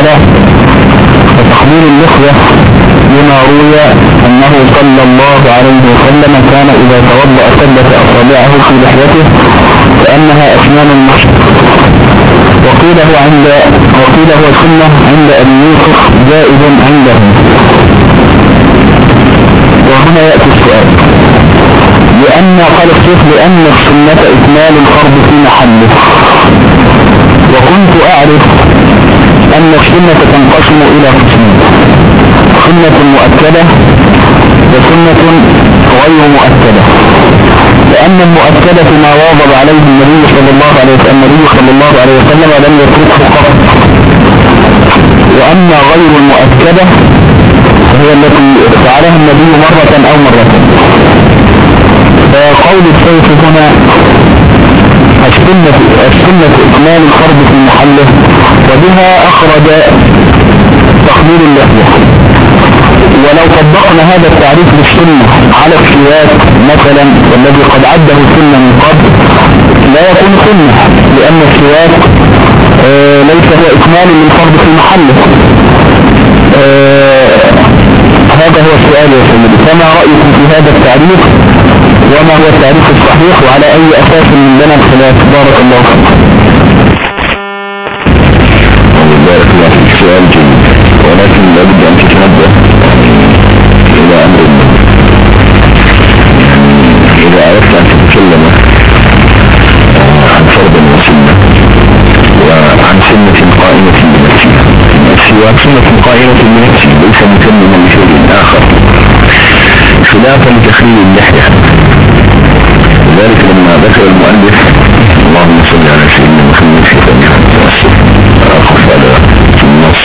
تعالى وتقدير اللحية لما روي أنه صلى الله عليه وسلم كان إذا توضأ ثبت أصابعه في لحيته كأنها أسنان المشط وقيل هو عند وقيل هو سنة عند أبي يوسف جائز عنده. وهنا يأتي السؤال. لأن قال الشيخ لأن السنة إكمال الفرض في محله. وكنت أعرف أن السنة تنقسم إلى قسمين سنة مؤكدة وسنة غير مؤكدة. لأن المؤكدة ما واظب عليه النبي صلى الله عليه وسلم النبي صلى الله عليه وسلم لم يتركه قط. وأما غير المؤكدة هي التي فعلها النبي مرة أو مرتين. فقول السيف هنا السنة, السنة إكمال الفرد في محله وبها أخرج تقدير اللحية ولو طبقنا هذا التعريف للسنة على السياق مثلا والذي قد عده سنة من قبل لا يكون سنة لأن السياق آه ليس هو إكمال للفرد في محله آه هذا هو السؤال يا سيدي. فما رأيكم في هذا التعريف؟ وما هو التعريف الصحيح؟ وعلى أي أساس من لنا الخلاف؟ بارك الله فيكم بارك سؤال جيد. ولكن لابد أن تتنبه إلى أمر يعني إذا أردت أن تتكلم عن فرض وسنة وعن سنة قائمة بنفسها السواك سنة قائمة بنفسها ليس مكملا لشيء آخر. خلافا لتخليل اللحية. لذلك لما ذكر المؤلف. اللهم صل على سيدنا محمد في فمها أخف على النص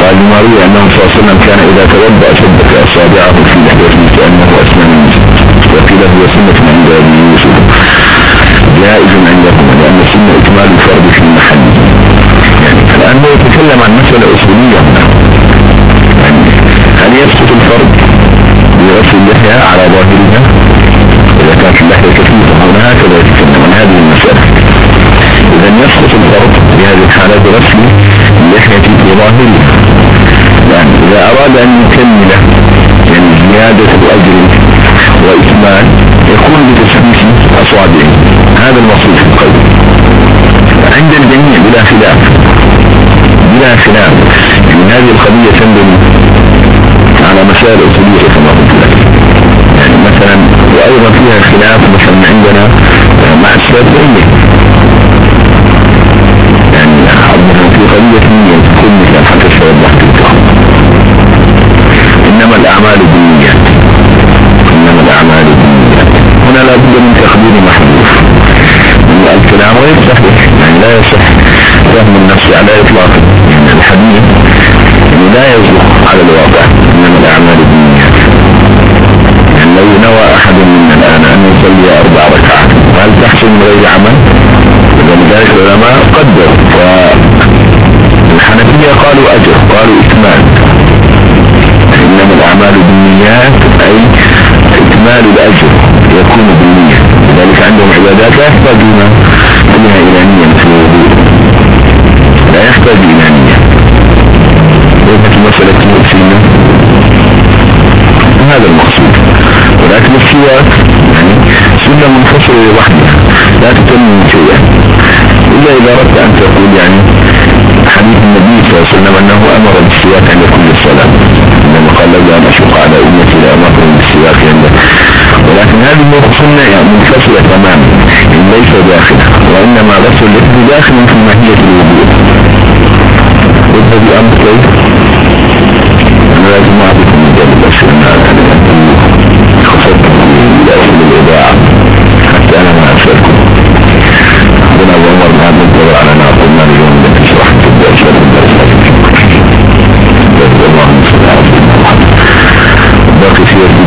قال ما روي أنه صلى الله عليه وسلم كان إذا توضأ شدك أصابعه في لحيته كأنه أسنان وقيل هو سنة عند أبي يوسف جائز عندهم لأن السنة إكمال الفرد في المحل يعني هو يتكلم عن مسألة أصولية يعني هل يسقط الفرد بغسل اللحية على ظاهرها إذا كانت اللحية كثيفة هنا هكذا يتكلم عن هذه المسألة إذا يسقط الفرد في هذه الحالة بغسل اللحية في ظاهرها يعني إذا أراد أن يكمل يعني زيادة الأجر وإكمال يكون بتسميس أصابعه. هذا المصروف في القلب عند الجميع بلا خلاف. بلا خلاف. يعني هذه القضية تندم على مسائل أصولية كما قلت لك. يعني مثلا وأيضا فيها خلاف مثلا عندنا مع الشافعية مثلا في قضية نية تكون مثل وضحت لكم إنما الأعمال بالنيات إنما الأعمال بالنيات هنا لابد من تقدير محذوف. الكلام غير صحيح. يعني لا يصح فهم النفس على إطلاق. يعني الحديث يعني لا يصدق على الواقع. إنما الأعمال بالنيات يعني لو نوى أحد منا الآن أن يصلي أربع ركعات هل تحصل من غير عمل؟ ولذلك العلماء قدروا. والحنفية قالوا أجر قالوا إكمال. إنما الأعمال بالنيات أي إكمال الأجر يكون بالنية. لذلك عندهم عبادات لا يحتاجون فيها إلى نية مثل الوضوء. لا يحتاج إلى نية وقت مسألة المسلمة هذا المقصود. ولكن السواك يعني سنة منفصلة لوحدها لا تتم شيئا. إلا إذا أردت أن تقول يعني حديث النبي عليه وسلم أنه أمر بالسواك عند كل الصلاة. إنما قال لولا أن أشق على أمتي لأمرهم بالسواك عند ولكن هذه سنة يعني منفصلة تماما. ليس داخلة وإنما غسل الإثم داخل في ماهية الوضوء وده بأمر كيف؟ أنا لازم أعطيكم مجال الأسئلة أنا خسرت إلى أسئلة الإذاعة حتى أنا ما أسألكم ربنا أبو عمر ما ننتظر على قلنا اليوم التي شرحت الدرس. باقي في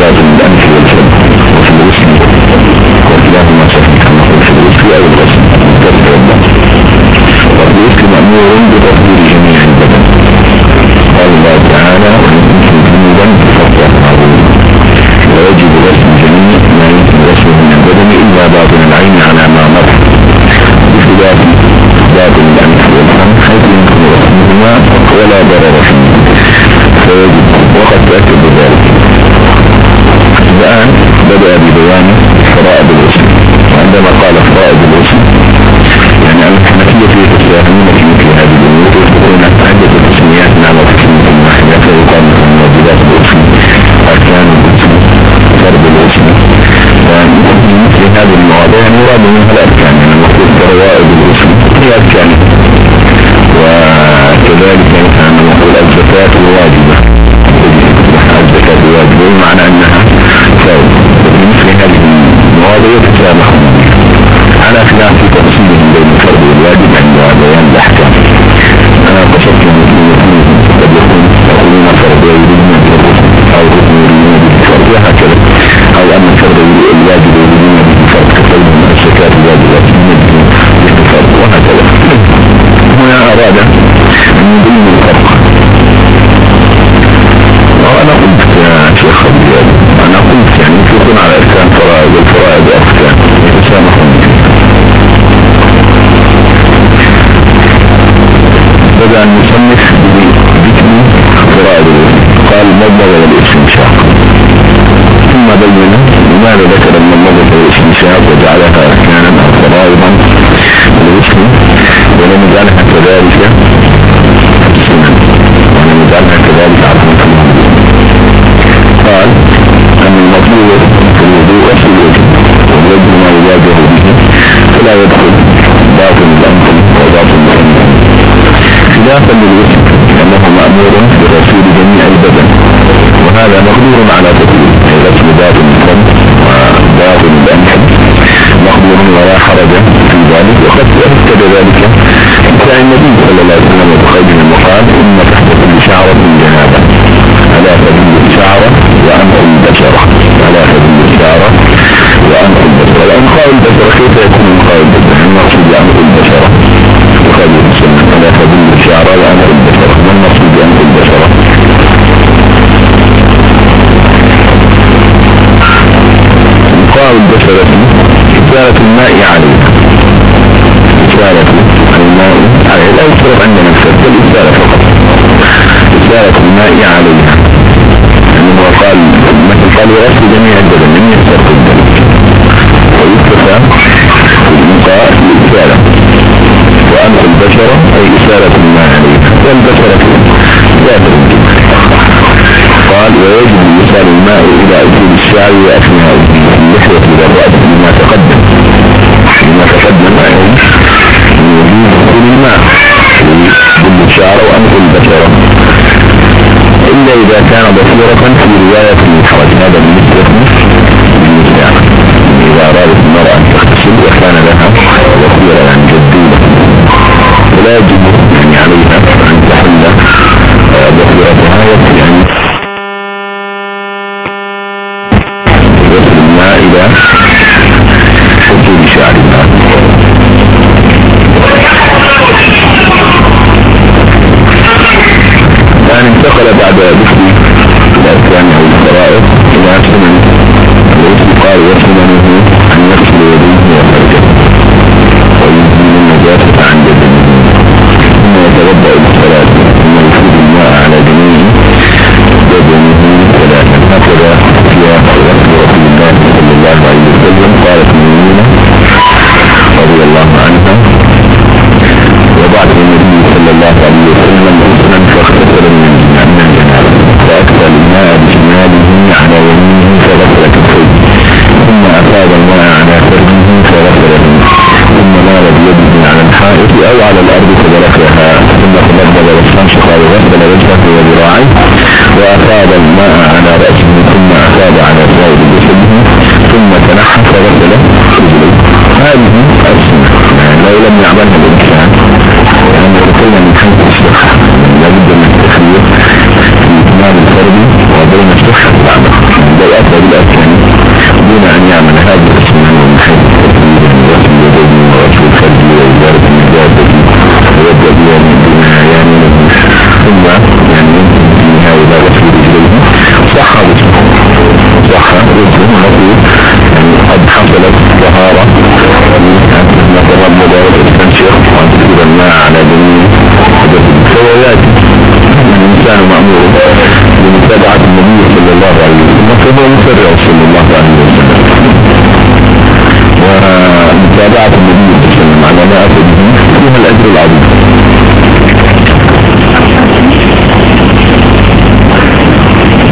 ذات الأنف والفم وفي الغسل وكلاهما صحيح كما قلت في الغسل أو الغسل تتوضأ وفي الغسل مأمور بتطهير جميع البدن قال الله تعالى وإن كنتم جنوبا فاطهروا ويجب غسل جميع ما يمكن غسله من البدن إلا باطن العين على ما مر بخلاف باطن الأنف والفم حيث هنا أراد أن يبين الفرق. وأنا قلت يا شيخ خبير أنا قلت يعني يكون على أركان فرائض والفرائض أركان يتسامحون بدأ المصنف بذكر فرائض قال المضمضة والاستنشاق ثم بين لماذا ذكر المضمضة والاستنشاق وجعلها أركانا أو فرائضا. ولم يجعلها كذلك عظمة قال أن المطلوب في الوضوء غسل الوجه والوجه ما يواجه به. فلا يدخل باطن الأنف وباطن الأنف خلافا للوسط أنه مأمور برسول جميع البدن. وهذا مقدور على تطويل غسل باطن الفم وباطن الأنف مقدور ولا حرج في ذلك وقد أكد ذلك. النبي صلى الله عليه وسلم بخير وقال إن تحت كل شعرة جنابة. ألا تدل الشعرة وأنف البشرة. ألا تدل الشعرة وأنف البشرة. وأنقاء البشرة كيف يكون أنقاء البشرة؟ المقصود بأنف البشرة. وقال السنة. ألا تدل الشعرة وأنف البشرة. ما المقصود بأنف البشرة؟ أنقاء البشرة إزالة الماء عليها لا يشترط عندنا السبب الإزالة فقط. إزالة الماء عليها يعني هو قال مثل قال وأصل جميع البدن لم يشترط الدم. ويكتفى الإنقاء الإزالة وأنف البشرة أي إزالة الماء عليها والبشرة ذات قال ويجب إيصال الماء إلى أجل الشعر وأثناء اللحية إلى الرأس لما تقدم. لما تقدم. أي الشعر وأنف البشرة إلا إذا كان بصيرة في رواية المحرج هذا بالنسبة للنساء إذا أرادت المرأة أن تغتسل وكان لها بصيرة يعني جدولة فلا يجب يعني عليها Rafa. فهو مسرع صلى الله عليه وسلم. ومتابعة النبي صلى الله عليه وسلم على ما أتى به فيها الأجر العظيم.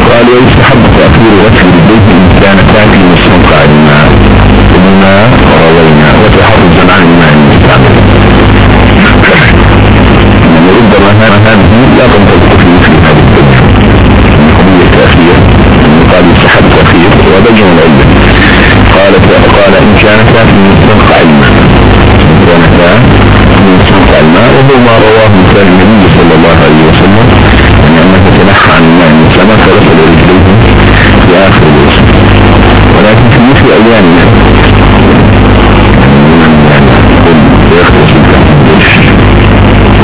قال ويستحب تأخير غسل البيت إن كان تاكل مستنقع الماء تأخير وبين العلة قال قال إن كان تاكل مستنقع الماء كان تاكل مستنقع الماء وهو ما رواه مثال النبي صلى الله عليه وسلم. يعني أنه تنحى عن الماء المسلمة فغسل رجليه في آخر الوسط ولكن في مثل أيامنا.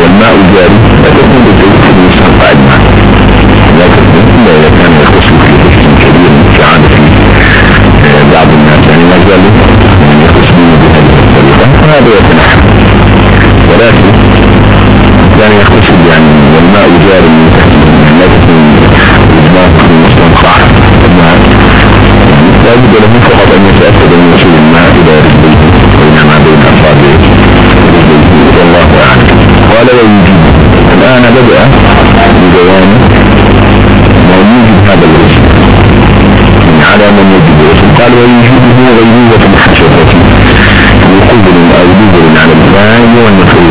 والماء الجاري لا تكون يعني زالوا يخصون بهذه الطريقة فهذا يتنحى ولكن كان يختصر يعني والماء جاري من تحت تكون إجماع المستنقع لا بد له فقط أن يتأكد من وصول الماء إلى رجليه بينما بين أصابعه والله أعلم قال ويجب الآن بدأ ببيان ما يوجب هذا الرسم على من يجب الرسم قال غيبوبة ويجبه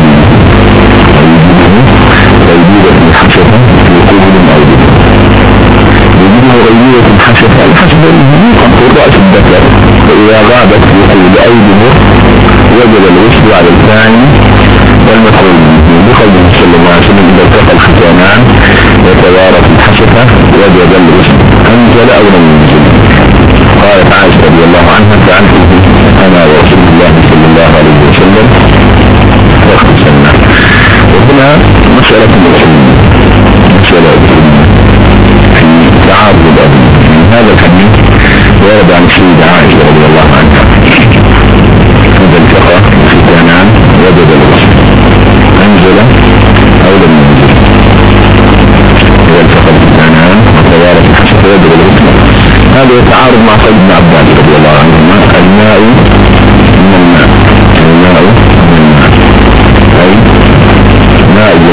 غيبوبة حشرة وقبل أو دبر يجبه غيبوبة حشرة الحشرة الهدوء في رأس الذكر فإذا غابت يقول أو دبر وجب الوصل على الفاعل والمفعول بقوله صلى الله. عليه وسلم إذا التقى الختانان وتوارت الحشفة وجب الوصل. أنزل أو لم ينزل قالت عائشة رضي الله عنها فعنته أنا ورسول الله صلى الله عليه وسلم. وهنا مسألة مسألة في تعارض الأمر. هذا الحديث ورد عن السيدة عائشة رضي الله عنها. إذا التقى ختانان وجب الوصل أنزل أو لم ينزل. إذا التقى الختانان وتوارت الحشفة وجب الوصل هذا يتعارض مع ابن عباس رضي الله عنهما. الماء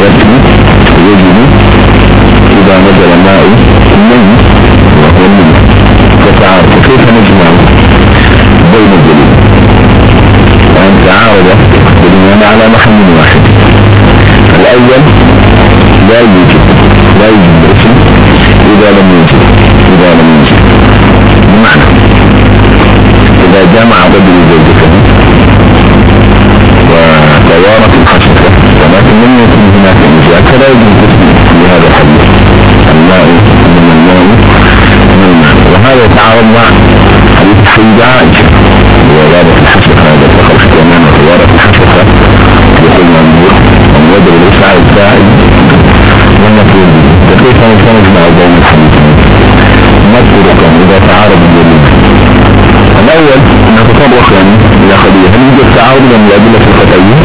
يجب إذا نزل ماء الميت وهو الماء فتعارض نجمع بين الدليل؟ وأن تعارض بالإيمان على محل واحد. الأول لا يوجد لا يوجد الاسم إذا لم يوجد إذا لم يوجد. بمعنى إذا جمع رجل زوجته وتوارت الحشفة ولكن لم يكن هناك نزاع فلا يوجد اسم لهذا الحديث. الماء من الماء. من وهذا يتعارض مع حديث السيدة عائشة وغابت الحشفة هذا فقط كمان وتوارت الحشفة يقول منظور أن وجب الإسعاء الفاعل والمفروض فكيف نجمع بين الحديثين نذكركم إذا تعارض الدليل الأول نتطرق يعني إلى قضية. هل يوجد تعارض بين الأدلة القطعية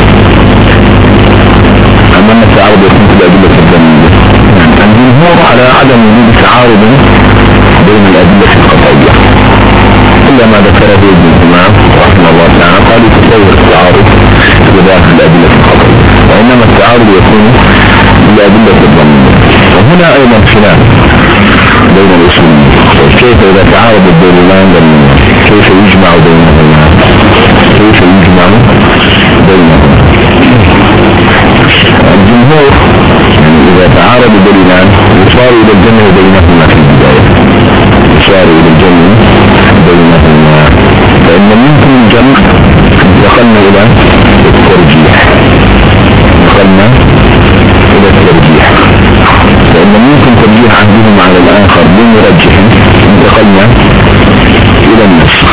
أم أن التعارض يكون في الأدلة الدليلية يعني الجمهور على عدم وجود تعارض بين الأدلة القطعية إلا ما ذكره ابن الإمام رحمه الله تعالى قال يتصور التعارض بذات الأدلة القطعية وإنما التعارض يكون بالأدلة الضمنية وهنا أيضا خلاف بين الأصولين كيف إذا تعارض الدليلان كيف يجمع بينهما؟ كيف يجمع بينهما؟ إذا تعارض الدليلان يصار إلى الجمع بينهما في البداية. يصار إلى الجمع بينهما فإن ممكن الجمع دخلنا إلى الترجيح. دخلنا إلى الترجيح. فإن ممكن ترجيح عهدهم على الآخر بمرجح انتقلنا إلى النسخ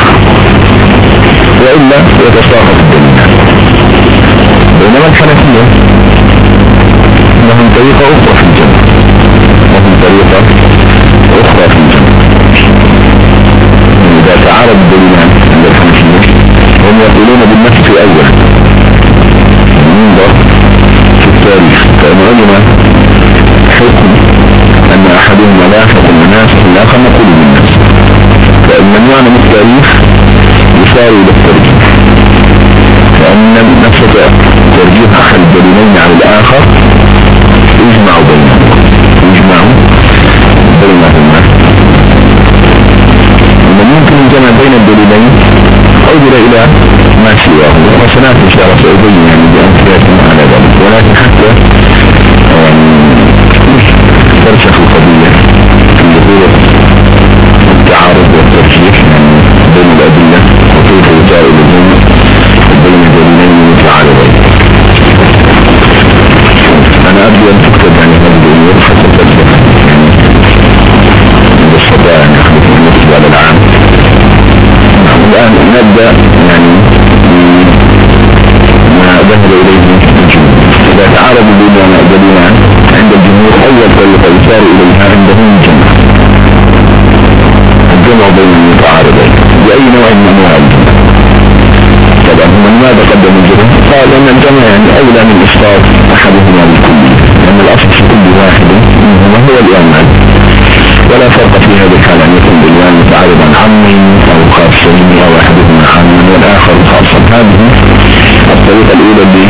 وإلا يتساقط الدليل بينما الحنفية طريقة أخرى في الجنة. لهم طريقة أخرى في الجنة. إذا تعارض الدليلان عند الحنفية هم يقولون بالنفس أول ينظر في التاريخ فإن علم حكم أن أحدهما لا حكم الناس الآخر نقول بالنفس فإن معنى التاريخ يساوي للترجيح فإن نفسك ترجيح أحد الدليلين على الآخر يجمع بينهم يجمع بينهما ممكن الجمع بين الدليلين عودل إلى ما سواه وسنات إن شاء الله سأبين يعني بأمثلة على ذلك ولكن حتى ترشح القضية في ظهور التعارض والترشيح بين الأدلة وكيف وسائل الجمع بين الدليلين المتعارضين أنا أبدو أن تكتب يعني نبدأ يعني ما ذهب إليه إذا تعارض دليلان عند الجمهور أول طريقة يسار إليها عندهم الجمع الجمع بين المتعارضين. بأي نوع من أنواع الجمع طبعا هم لماذا قدموا الجمع قال أن الجمع يعني أولى من إسقاط أحدهما بالكل لأن الأصل في كل واحد منهما هو الإيمان. ولا فرق في الحالة. أن يكون بالوان متعارضا عمي أو خاصين أو أحدهما عاما والآخر خاصا هذه الطريقة الأولى اللي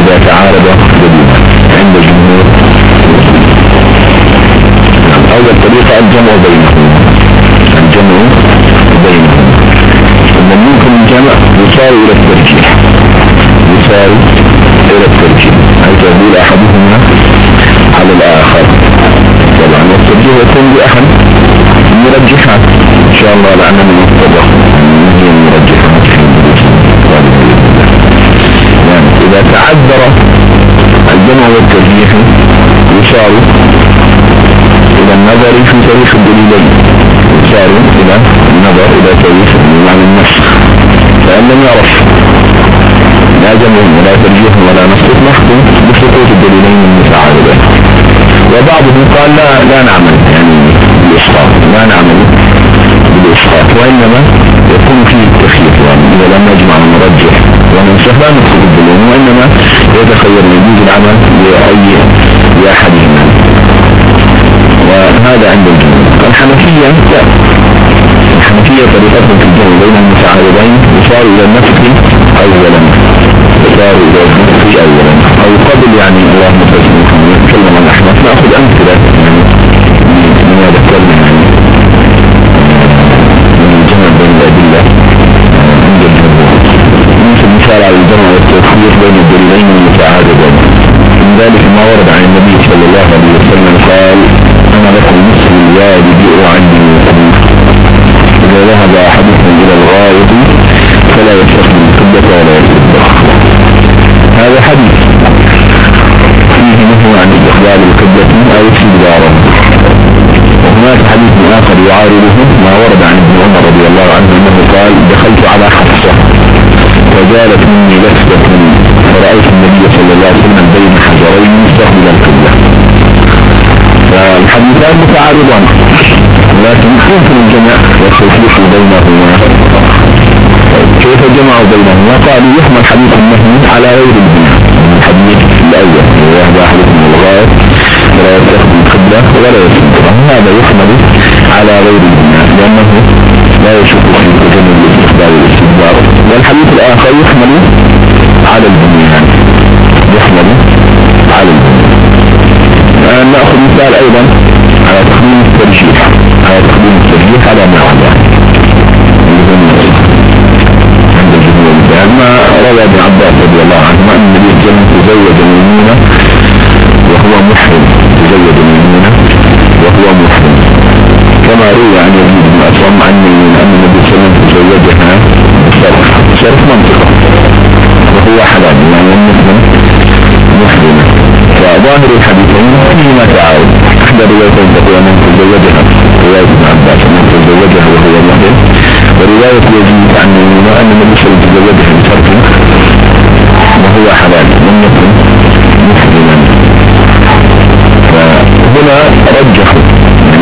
إذا تعارض دليلان عند الجمهور. أول طريقة الجمع بينهم. الجمع بينهم. ثم ممكن الجمع يصار إلى الترجيح يصار إلى الترجيح أي تقول أحدهما على الآخر. طبعا. والترجيح يكون بأحد المرجحات إن شاء الله لعلنا نتطرق هي المرجحات يعني إذا تعذر الجمع والترجيح يشار إلى النظر في تاريخ الدليلين يشار إلى النظر إلى تاريخ معنى النسخ فإن لم يعرف لا جمع ولا ترجيح ولا نسخ نحكم بسقوط الدليلين المتعارضين. وبعضهم قال لا لا نعمل يعني بالإسقاط لا نعمل بالإسقاط وإنما يكون فيه يعني إذا لم نجمع ونرجح وننسخ لا ندخل الدليل وإنما يتخير يجوز العمل لأي لأحدهما. وهذا عند الجمهور. الحنفية لا. الحنفية طريقتهم في الجمع بين المتعارضين يصار إلى النفس أولا يصار إلى النفس أولا أو قبل يعني اللهم صل نتكلم عن الأحناف نأخذ أمثلة يعني من ذكرنا يعني من الجمع بين الأدلة. عند الجمهور. مثل مثال على الجمع والتوفيق بين الدليلين المتعارضين. من ذلك ما ورد عن النبي صلى الله عليه وسلم قال أنا لكم مثل الوالد أعني إذا ذهب أحدكم إلى الغائط فلا يستخدم القبة ولا يصدق هذا حديث. فيه نهي عن استخدام القبة أو استدبارا وهناك حديث آخر يعارضه ما ورد عن ابن عمر رضي الله عنه أنه قال دخلت على حفصة وجالت مني لفتة فرأيت النبي صلى الله عليه وسلم بين حجرين مستقبل القبلة. فالحديثان متعارضان لكن يمكن الجمع والتوفيق بينهما؟ كيف جمعوا بينهما؟ قالوا يحمل حديث النهي على غير البناء. الأول وهو أحدكم الغاية ولا يستخدم القبلة ولا يستخدم هذا يحمل على غير البناء لأنه لا يشك في تجنب الاستخدام والاستدبار والحديث الآخر يحمل على البنيان يحمل على البنيان الآن نأخذ مثال أيضا على تقديم الترجيح على تقديم الترجيح على ما عدا الجمهور مثال ما روى ابن عباس رضي الله عنهما أن النبي صلى الله عليه وسلم تزوج ميمونة وهو محرم. تزوج ميمونة وهو محرم. كما روي عن يزيد بن أسلم عن أن النبي صلى الله عليه وسلم تزوجها بشرف شرف منطقة. وهو حلال. يعني المسلم محرمة فظاهر الحديثين فيهما تعارض. احدى روايتين تقول من تزوجها. رواية ابن عباس من تزوجها وهو محرم. ورواية يزيد عن أن النبي صلى الله عليه وسلم وهو حلال لم يكن محرما فهنا رجحوا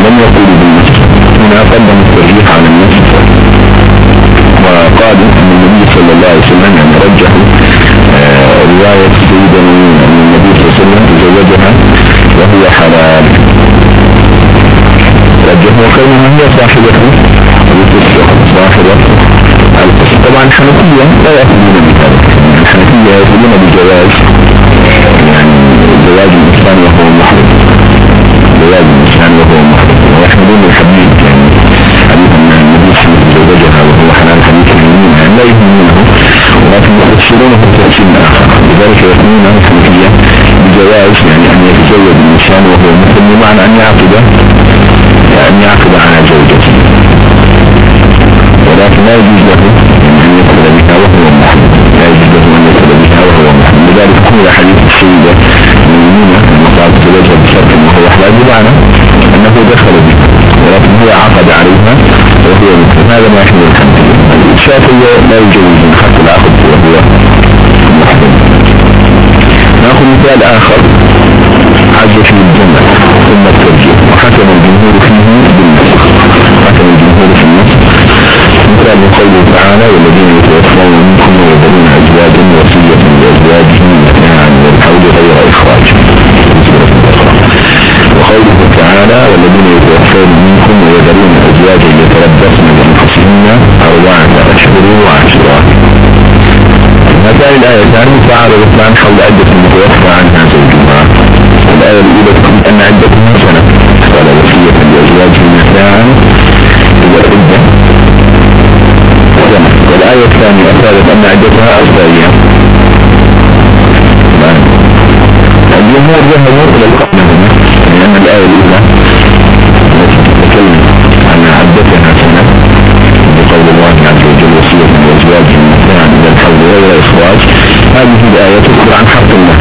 لم يقولوا بالنسب هنا قدم الترجيح على النسب وقالوا أن النبي صلى الله عليه وسلم يعني رجحوا آه رواية ميمونة ان النبي صلى الله عليه وسلم تزوجها وهي حلال. رجحوا وكونها هي صاحبة. طبعا الحنفية لا يأخذون بذلك الحنفية يأخذون بجواز. يعني زواج الإنسان وهو محرم. زواج الإنسان وهو محرم. ويحملون الحديث يعني حديث أن النبي صلى الله وهو حلال حديث يعني لا يهمونه ولكن يفسرونه تفسير آخر. لذلك يقولون الحنفية بجواز يعني أن يتزوج الإنسان وهو محرم بمعنى أن يعقد أن يعقد على زوجته. ولكن لا يجوز له أن يدخل بها وهو محرم لا يجوز له أن يدخل بها وهو محرم لذلك كل حديث السيدة المؤمنة لما قالت تزوجها بشرط وهو حلال بمعنى أنه دخل بها ولكن هو عقد عليها وهو محرم هذا ما يحمل الحمد الشافعية لا يجوز حتى العقد وهو محرم نأخذ مثال آخر. عز في الجنة ثم الترجيح وحكم الجمهور فيه بالنسخ تعالى والذين يتوفون منكم ويذرون أزواجا وصية لأزواجهم متاعا للحول غير إخراج. وقوله تعالى والذين يتوفون منكم ويذرون أزواجا يتربصن بأنفسهن أربعة أشهر وعشرة. هاتان الآيتان متعارضتان حول عدة المتوفى عنها زوجها. الآية الأولى تقول أن عدتها سنة. قال وصية لأزواجهم متاعا إلى العدة سنة والآية الثانية أفادت أن عدتها أربع أيام الجمهور ذهبوا إلى القرن هنا لأن الآية الأولى تتكلم عن عدتها سنة بقول الله عز وجل وصية لأزواجهم متاعا إلى الحول غير إخراج هذه الآية تذكر عن حق الله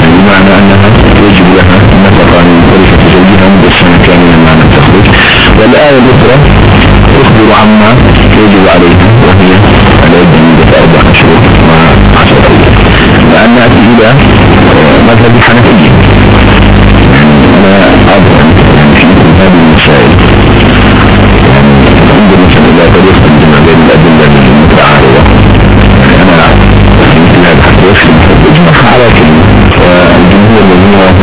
يعني بمعنى أنها يجب لها نفقا من طريقة زوجها بالسنة كاملة ما لم تخرج. والآية الأخرى تخبر عما يجب عليها وهي العدة مدة أربع أشهر مع عشرة أيام. لأن نأتي إلى مذهب الحنفية. أنا أظن في هذه المسائل. مثلا الجمع بين الأدلة يعني أنا في على كلمة. فالجمهور مجموعة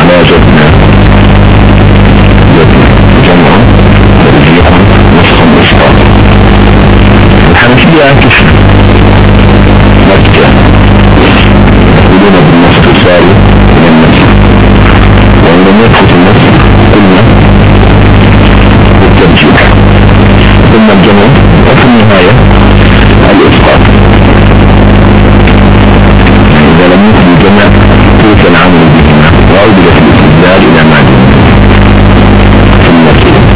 على جبنا كيف مكة يقولون بالنسخ الثاني من النسخ وإن لم يثبت النسخ قلنا بالترجيح ثم الجمع وفي النهاية الإسقاط إذا لم يكن الجمع ترك العمل بهما في الاستدلال إلى دون ثم نضرب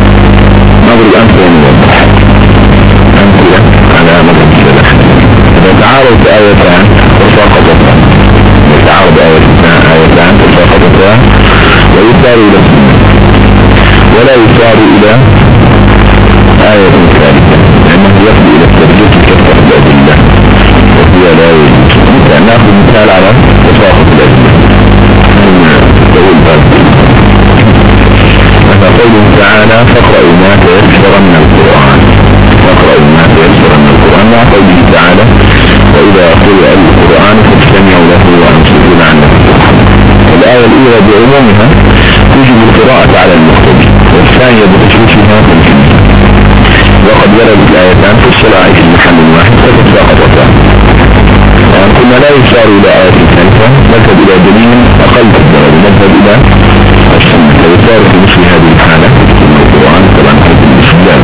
آيتان وساقطتا يتعارض آيتان آيتان وساقطتا ويثار إلى السنة ولا يثار إلى آية ثالثة. لأنه يفضي إلى الترجيح كثرة الأدلة. وهي لا يجوز. نأخذ مثال على تساقط الأدلة. قوله تعالى فاقرأوا ما تيسر من القرآن فاقرأوا ما تيسر من القرآن. مع قوله تعالى وإذا قرأ القرآن فاستمعوا له لعلكم ترحمون الآية الأولى بعمومها تجب القراءة على المختبر والثانية بتشريفها في الجنة. وقد وردت الآيتان في الصلاة في محل واحد فتساقطتا وأن كنا لا يشار إلى آية ثالثة نذهب إلى دليل أقل تقدر نذهب إلى السنة. فيصار في مثل هذه الحالة القرآن طبعا هذه المسلمة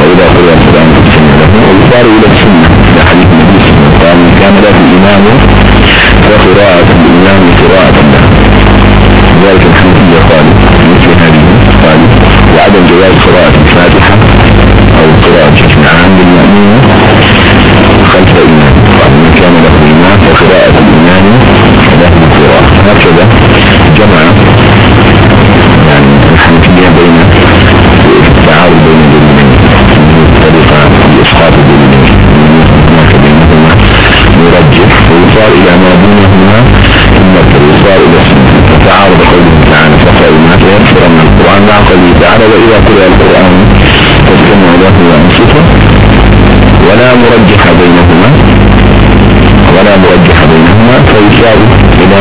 وإذا قرأ القرآن فاستمع له ويصار إلى السنة. إلى حديث النبي صلى الله عليه وسلم. قال كان له الإمام وقراءة الإمام قراءة له. ذلك الحنفية قالوا مثل هذه قالوا وعدم جواز قراءة الفاتحة أو قراءة جسم عام للمأمون خلف الإمام قال من كان له إمام وقراءة الإمام له قراءة هكذا جمع يعني الحنفية بين التعارض بين ويصار إلى ما دونهما ثم يصار إلى فتعارض قوله تعالى فقرأوا ما تيسر من القرآن مع قوله تعالى وإذا قرأ القرآن فاستمعوا له وأنصتوا ولا مرجح بينهما ولا مرجح بينهما فيشار إلى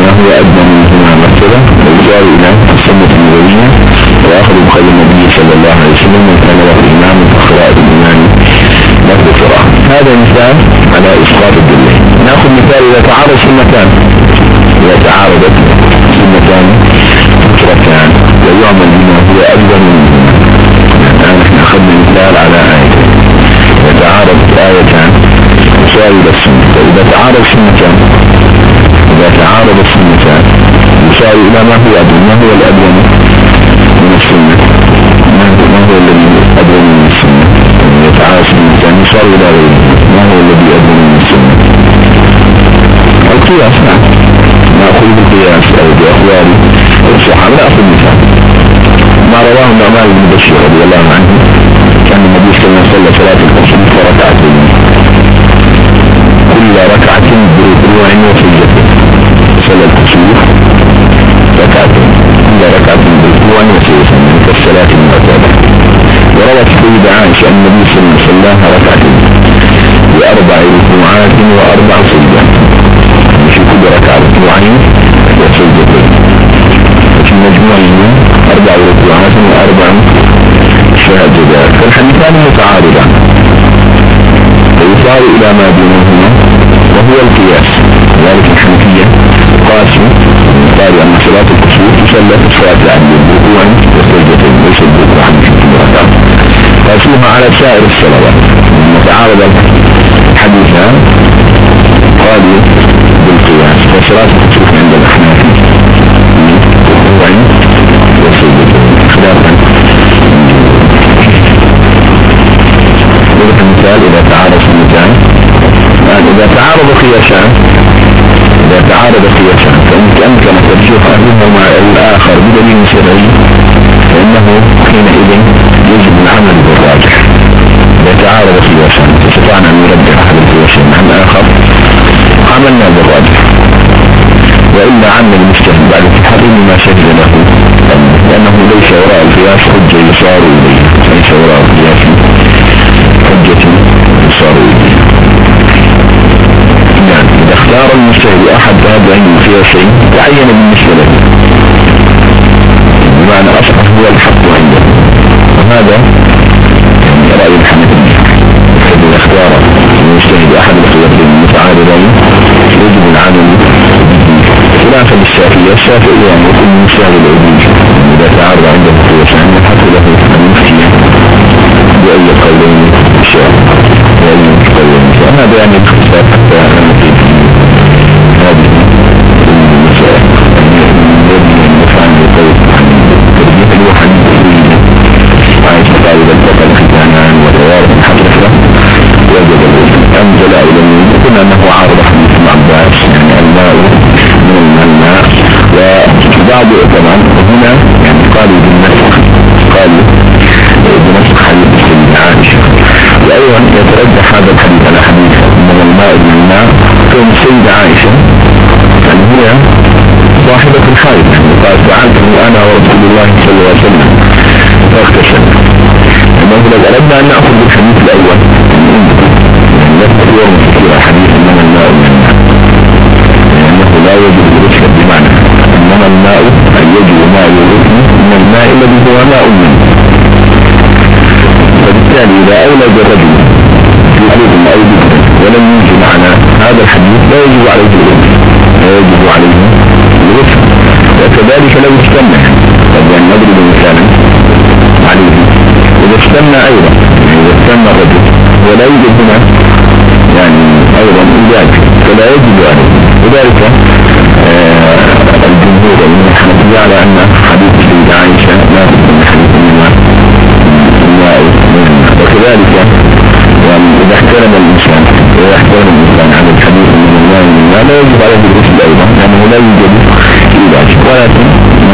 ما هو أدنى منهما مثلا ويشار إلى السنة النبوية وآخذ بخير النبي صلى الله عليه وسلم من كان له الإمام له قراءة هذا مثال على إسقاط الدليل نأخذ مثال إذا تعارض سنتان إذا تعارضت سنتان فكرتان ويعمل بما هو أجل منهما. الآن نحن أخذنا مثال على آية. تعارضت آيتان يساوي السنة. فإذا تعارض سنتان إذا تعارض السنتان يساوي إلى ما هو أدل ما هو الأدل من السنة؟ ما هو الذي أدل من السنة؟ يتعارض سنتان يساوي إلى غيره. ما هو الذي السنة القياس نعم نأخذ بالقياس أو بأخبار الصحابة نأخذ مثال ما رواه النعمان بن بشير رضي الله عنه. كان النبي صلى الله عليه وسلم صلاة الكسوف فركعتين كل ركعة بركوع وسجدة صلى الكسوف ركعتين كل ركعة بركوع وسجدة من كالصلاة المعتادة. وروت سيدة عائشة النبي صلى الله عليه وسلم ركعتين. بأربع ركوعات وأربع سجدات ركعة ركوعين وسجدتين في مجموعهم أربع ركوعات وأربع سجدات فالحديثان متعارضان. ويصار إلى ما بينهما وهو القياس. ذلك الحنفية. قاسوا قالوا أن صلاة الكسوف تصلى في الصلاة العبد ركوعا وسجدتين ليس الركوع في كل ركعة قاسوها على سائر الصلوات. متعارض الحديثان. قالوا بالقياس. وصلاة الكسوف عند الأحناف وسجدتين خلافا مثال إذا تعارض الآن إذا تعارض قياسان إذا تعارض قياسان فإن أمكن ترجيح أحدهما الآخر بدليل شرعي فإنه حينئذ يجب العمل بالراجح إذا تعارض قياسان فاستطعنا أن نرجح أحد القياسين عن الآخر عملنا بالراجح وإلا عمل المجتهد بعد تحريم ما شهد له. لأنه ليس وراء القياس حجة يصار إليه. ليس وراء القياس حجة يصار إليه. يعني إذا اختار المجتهد أحد هذين القياسين تعين بالنسبة له. بمعنى أصبح هو الحق عنده. وهذا يعني رأي الحنفية إذا اختار المجتهد أحد القياسين المتعارضين. يجب العمل خلافا للشافعية الشافعية. يعني يكون من سهل العبيد إذا تعارض عنده قياسان يحق له أن يفتي بأي قولين شاء. بأي قولين شاء. هذا يعني باختصار حتى نفيد هذه وتوارث وجد أنزل المنزل قلنا أنه عارض حديث ابن عباس يعني الماء وبعض طبعا هنا يعني قالوا بالنسخ قالوا بنسخ حديث سيدنا عائشة. وأيضا يترجح هذا الحديث على حديث من الماء من الماء كون السيدة عائشة يعني هي صاحبة الحائط قال فعلته أنا ورسول الله صلى الله عليه وسلم. فاغتسل لو أردنا أن نأخذ بالحديث الأول؟ لا تكون كثيرا حديث من الماء من الماء لأنه لا يجب الرشد بمعنى. إنما الماء أن يجب ما يرث من الماء الذي هو ماء منه. فبالتالي إذا أولد الرجل في حديث أو ولم يجب معنا هذا الحديث لا يجب عليه الرشد لا يجب عليه الرشد وكذلك لو استنى يعني نضرب مثالا عليه. إذا استنى أيضا إذا استنى الرجل ولا يوجد هنا يعني أيضا ذلك فلا يجب عليه. وذلك آه الجمهور من الحنفية على أن حديث سيدة عائشة لا تكون حديث وكذلك يعني إذا احترم الإنسان إذا احترم الإنسان على الحديث من الماء من الماء لا يجب عليه الغسل أيضا لأنه لا يوجد علاج ولكن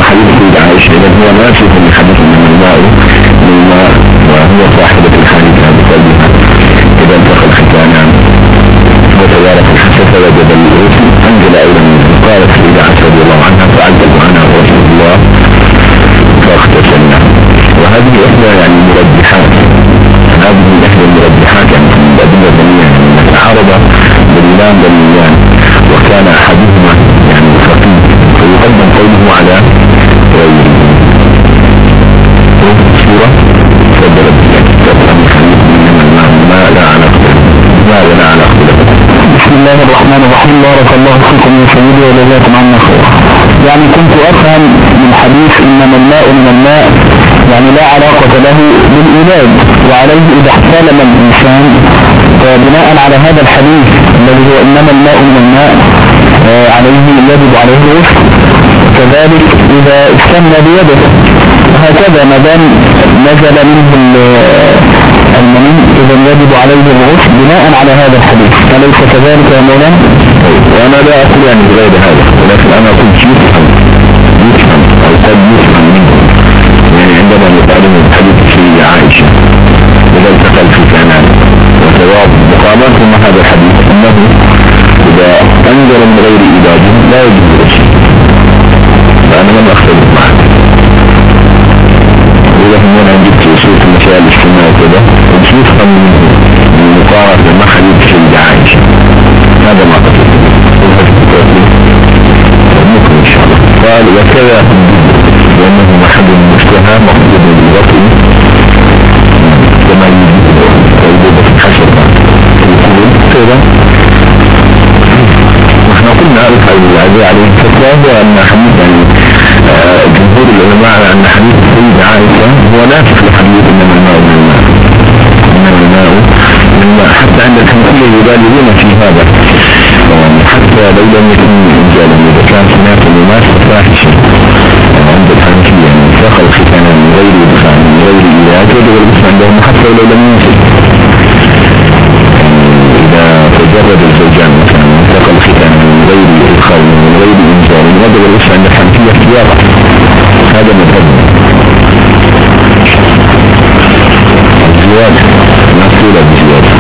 حديث سيدة عائشة إذا هو ناسخ من حديث من الماء من الماء وهو صاحبة الحديث هذا قلبها إذا انتقى الختانان وتجارة حتى تولد الموت أنزل إلى قالت سيدة رضي الله عنها فعجب عنها رسول الله. فاختشمنا وهذه إحدى يعني المرجحات. هذه إحدى المرجحات يعني من الأدلة الدنيا يعني تعارض دليلان دليلان وكان أحدهما يعني فقيه. فيقدم قوله على سورة تفضل بك تفهم خليل من ما لا علاقة ما لا غيره بارك الله فيكم يا سيدي وجزاكم عنا خير يعني كنت أفهم من حديث إنما الماء من الماء يعني لا علاقة له بالإيمان وعليه إذا احتلم الإنسان بناء على هذا الحديث الذي هو إنما الماء من الماء آه، عليه يجب عليه الغسل كذلك إذا استنى بيده هكذا ما دام نزل منه المني إذا يجب عليه الغسل بناء على هذا الحديث. أليس كذلك يا مولانا؟ وأنا لا أقول يعني بغير هذا ولكن أنا أقول يفهم يفهم أو قد يفهم منه. يعني عندما نتعلم الحديث في عائشة إذا التقى الفتنان وثواب مقامات مع هذا الحديث أنه إذا أنزل من غير إيجاد لا يجب الغسل فأنا لم أختلف معك إذا هنا جبت وصول المسائل الاجتماعية كده ونشوف من مقارنة مع حديث في عائشة هذا ما قلت ممكن إن شاء الله. قال وكذا لأنه محل المشتهى مقصود بالبطن كما يجب في الحشر يقول كذا. ونحن قلنا العزيز عليه. الفتوى هو أن حديث يعني جمهور العلماء على أن حديث سيد عائشة هو ناسخ لحديث إنما الماء من الماء إنما الماء. من الماء حتى عند الحنفية يبالغون في هذا. حتى لو لم يكن رجالا. إذا كان هناك ممارسة فاحشة. عند الحنفية يعني انتقل ختانا من غير إدخال من غير إيجاد. وجب الاسم عندهم حتى لو لم ينزل إذا تجرد الزوجان مثلا انتقل ختانا من غير إدخال من غير إنزال وجب الاسم عند الحنفية اختيارا هذا مفهوم الزواج مسؤولة بزيادة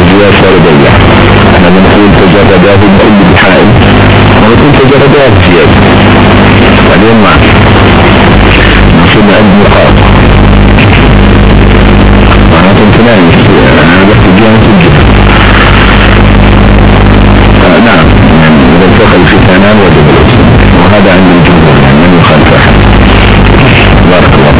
الزواج بيع إحنا بنقول تجرداه بكل بحائل. ونقول تجرداه بزيادة بعدين معك. نصيب عند نقاط معناته امتنان وجب الاسم وهذا عند الجمهور يعني من يخالف أحد. بارك الله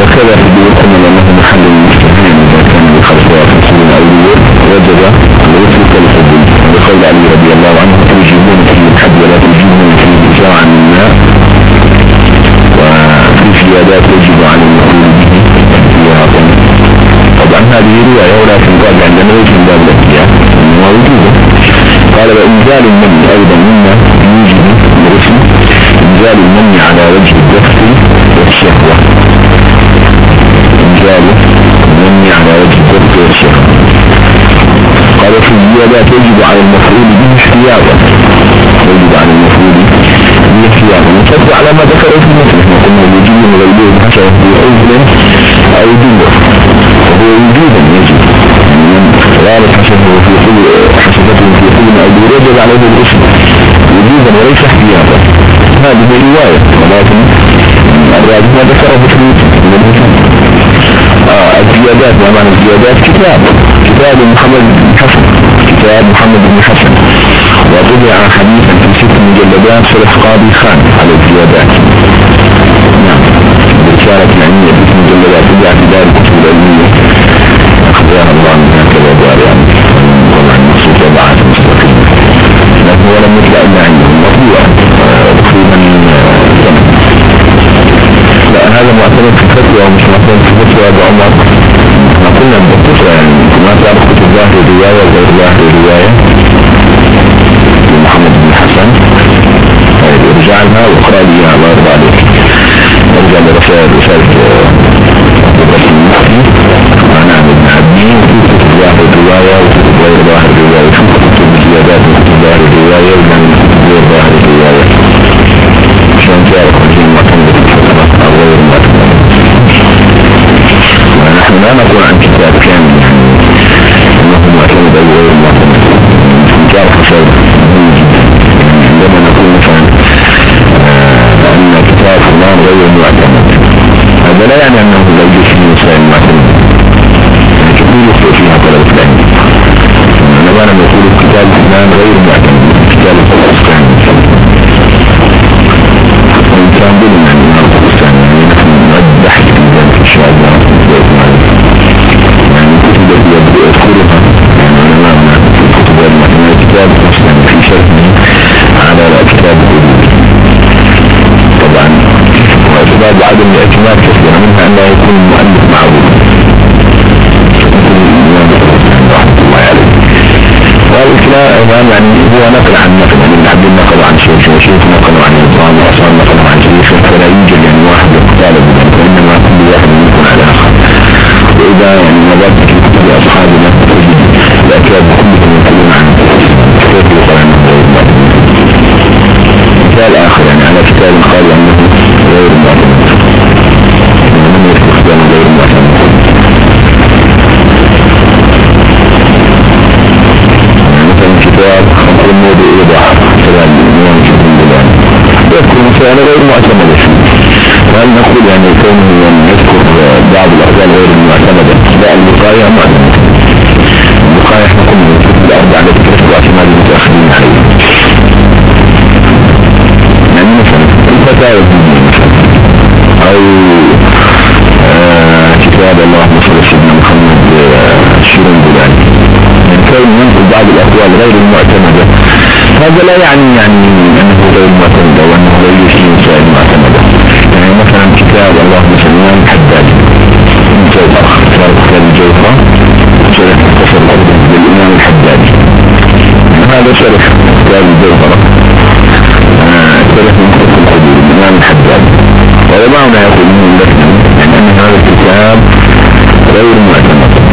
وكذا في بيوتنا لأنه محل المستهين إذا كان خمسين أو بيوت وجب الغسل كالحدود بقول علي رضي الله عنه تجيبون فيه الحد ولا تجيبون فيه جرعا من الماء وفي زيادات يجب المقول به طبعا هذه رواية ولكن قال عندنا وجه من باب الاحتياط ووجوده قال وإنزال المني أيضا مما يوجب الغسل إنزال المني على وجه الدفع والشهوة. إنزال المني على وجه الدفع والشهوة. قال في الزيادات يجب على المفعول به احتياطا. يجب على المفعول به احتياطا. وتبع على ما ذكره في مثل إحنا قلنا من غيره حسب في عزل أو دمر وهو وجوبا يجب. غالب حسبه في كل حسبته في ما أدور يجب عليه الاسم وجوبا وليس احتياطا. هذه رواية. ولكن الراجح ما ذكره في آه الزيادات ما معنى الزيادات كتاب. كتاب محمد بن حسن. كتاب محمد بن حسن. وطبع حديثا في ست مجلدات شرح قاضي خان على الزيادات. نعم. برسالة العلمية في مجلدات. طبع في دار الكتب العلمية. أخبرنا الله من لها واقرا لي الله يرضى عليك ارجع لرسائل رسالة الرواية لا نقول عن كتاب كامل يعني انه معتمد أو غير معتمد تعرف شيء مهم جدا عندما نقول مثلا آه أن كتاب فلان غير معتمد. هذا لا يعني كان الوصول قتال اثنان غير محكم قتال الفلسطين وإن كان ضمن يعني من الفلسطين يعني نحن نعد بحث في ذلك إن شاء الله. يعني كتب التي يبدأ أذكرها يعني أنا ما في الكتب المعنية كتاب أصلا في شرحه على الكتاب طبعا وأسباب عدم الاعتماد كثيرا منها أن لا يكون المؤلف معروف. والكلام يعني هو نقل عن نقل يعني ابن عبد النقل عن شيخ وشيخ نقل عن نظام وأصلا نقل عن شيخ فلا يوجد يعني واحد يقتال بذلك وإنما كل واحد يكون على آخر وإذا يعني نظرت في كتب أصحابنا تجد الأكاد كلهم يقولون عن كيف يقال عنه مثال آخر يعني على كتاب قال أنه غير معتمد من غير معتمد الكتاب الأمور إيضاح كلام الإمام جبريل بلان يذكر مثلا غير معتمدة وهل نقول يعني كونه يذكر بعض الأقوال غير المعتمدة لا البقاية معتمدة. البقاية إحنا كنا نكتب الأربع التي تذكر اعتماد المتأخرين عليه يعني مثلا الفتاوى أو آه كتاب اللهم بعض الأقوال غير المعتمدة. هذا لا يعني يعني أنه غير معتمدة وأنه لا يشير مسائل معتمدة يعني مثلا كتاب اللهم صل على الحداد جوهر كتاب الجوهرة. شرح مختصر للإمام الحدادي هذا شرح كتاب الجوهرة. شرح مختصر للإمام الحدادي ويضعنا يقول من لكنا يعني أن هذا الكتاب غير معتمد.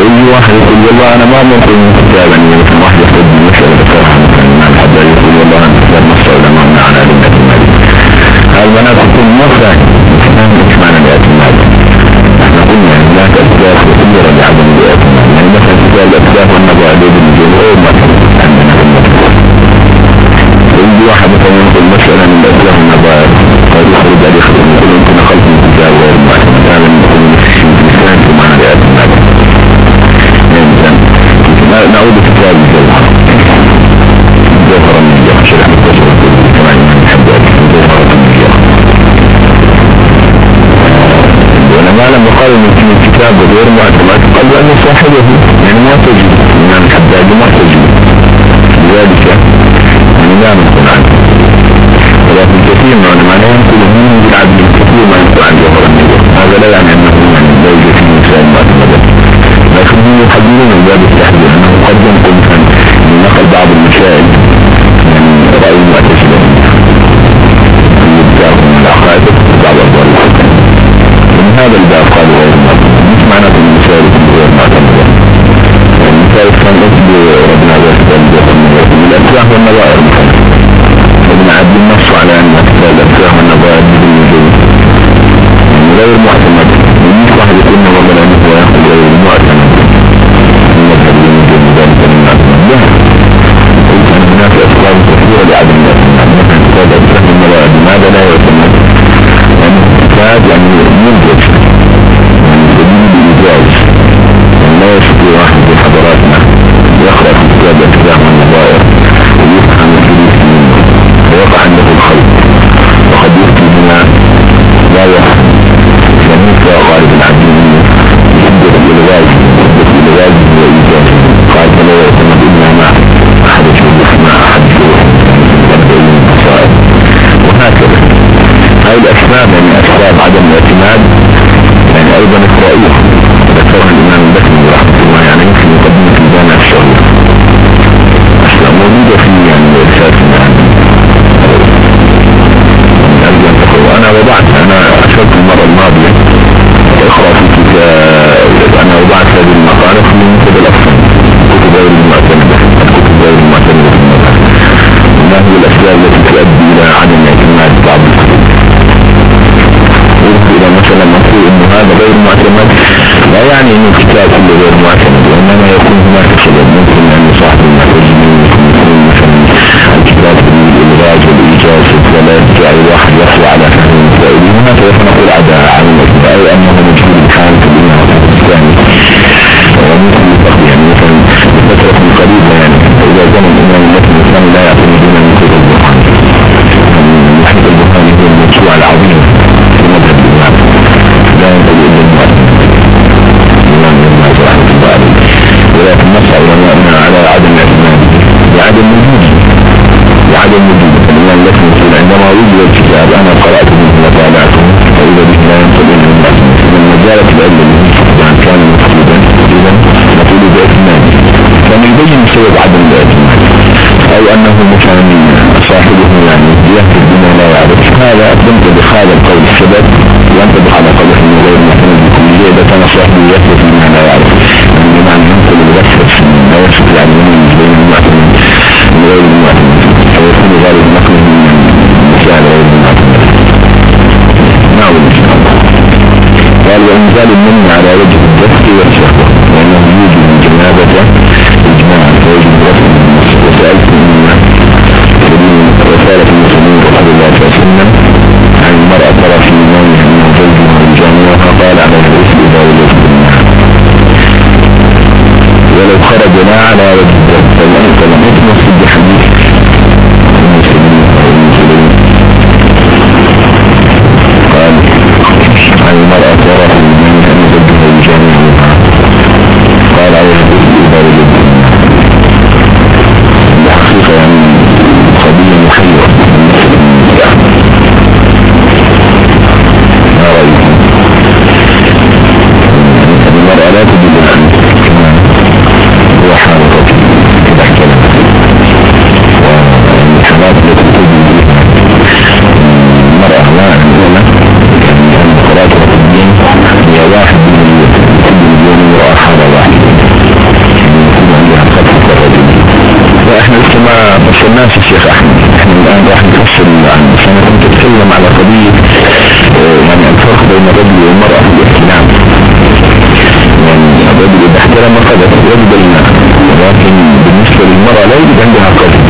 اي واحد يقول والله أنا ما ممكن كتاب يعني مثل واحد يقول المسألة ذكرها مثلا الامام الحداد يقول والله أنا كتاب نص علماء على لمة المال هذا بنات تكون مو فاهم مش معنى الاعتماد إحنا قلنا يعني هناك اسباب كثيرة لعدم الاعتماد يعني مثلا كتاب الاسباب والنبع عليه بالجمهور مثلا عندنا في المسألة يجي واحد مثلا يقول مسألة من الاسباب والنبع قد يخرج عليه خطر يقول انت نقلت من كتاب غير نعود كتاب الجوهر الجوهر من الجوهر شرح الجوهر من الجوهر ولما لما قال من الكتاب غير معتمد. قال بأن صاحبه. يعني معتجي الإمام الحداد معتجي لذلك يعني لا نقول عنه. ولكن كثير من علماء لا ينقلون من بالعدل. كثير ما ينقل عن جوهر النجوم هذا لا يعني أنه يعني لا يوجد في مسائل معتمدة. لكنهم يحددون من باب انه قد يمكن ان بعض المسائل من رأي المعتزلة من العقائد بعض أقوال الحكم ومن هذا الباب قالوا غير معتمد مش معنى المسائل غير معتمدة المثال كان اسم ربنا عز وجل من الأسلاح والنظائر مثلا ابن عبد النص على أن الأسلاح والنظائر بالوجود غير معتمد الأسباب يعني أسباب عدم الاعتماد يعني أيضا إسرائيل ذكرها الإمام البكري رحمة الله يعني يمكن مقدمة الجامع الشهير أسباب موجودة في هذا غير معتمد. لا يعني إنه الكتاب كله غير معتمد وإنما يكون هناك سبب ممكن ان صاحب المعتزلين يكون مثلا الكتاب بالإلغاز والإيجاز ولا يستطيع الواحد يخلو على فهم المسائل هناك فنقول عدا وجد الكتاب أنا قرأته وتابعته فإذا به لا ينطبق من مجالة العلم يعني كان مفروضا إذا نقول باعتماد كان يبين سبب عدم الاعتماد أو أنه مثلا صاحبه يعني يهدد بما لا يعرف. هذا ينطبق هذا القول السبب على قوله انه غير معتمد بكلية إذا كان صاحبه يهدد بما لا يعرف. قال وانزال المن على وجه الدفع والشهوة لأنه يوجد الجنابة اجماعا فيجب رفع وسألت مما رسالة المسلمين رسول الله صلى الله عن المرأة ترى في نومها من زوجها وجامعها قال على الرسل إذا وجدت ولو خرج لا على وجه الدفع. فلم يتمسك قال على الرسل إذا وجدت الحقيقة يعني قضية محيرة نفصل عن أنا كنت اتكلم على قضية آه يعني الفرق بين الرجل والمرأة في الاحتلام يعني الرجل إذا احترم قدر يجب الماء ولكن بالنسبة للمرأة لا يوجد عندها قدر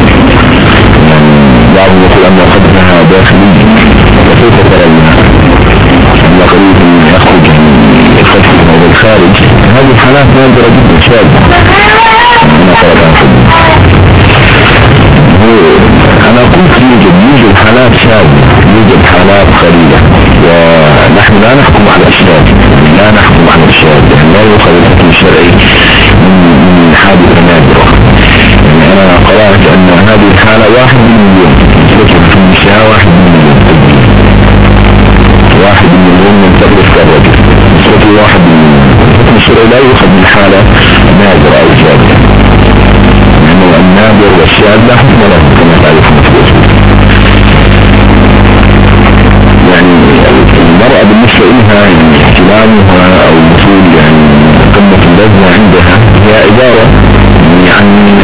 يعني بعض يقول أن قدرها داخلي وكيف ترى الماء ان قريب يخرج من الفتح أو الخارج. هذه الحالات نادرة جدا شاذة أنا قرأتها أنا قلت يوجد يوجد حالات شاذة يوجد حالات قليلة ونحن لا نحكم على الشاذ لا نحكم على الشاذ يعني لا يؤخذ الحكم الشرعي من حادثة نادرة. يعني أنا قرأت أن هذه الحالة واحد من مليون نسبتها في النساء واحد من مليون واحد من مليون من تدرس كالرجل نسبته واحد من مليون الحكم الشرعي لا يؤخذ من حالة نادرة أو شاذة. لأنه النادر والشاذ لا حكم له كما تعرف يعني المرأة بالنسبة لها يعني احتلامها أو الوصول يعني قمة اللذة عندها هي عبارة عن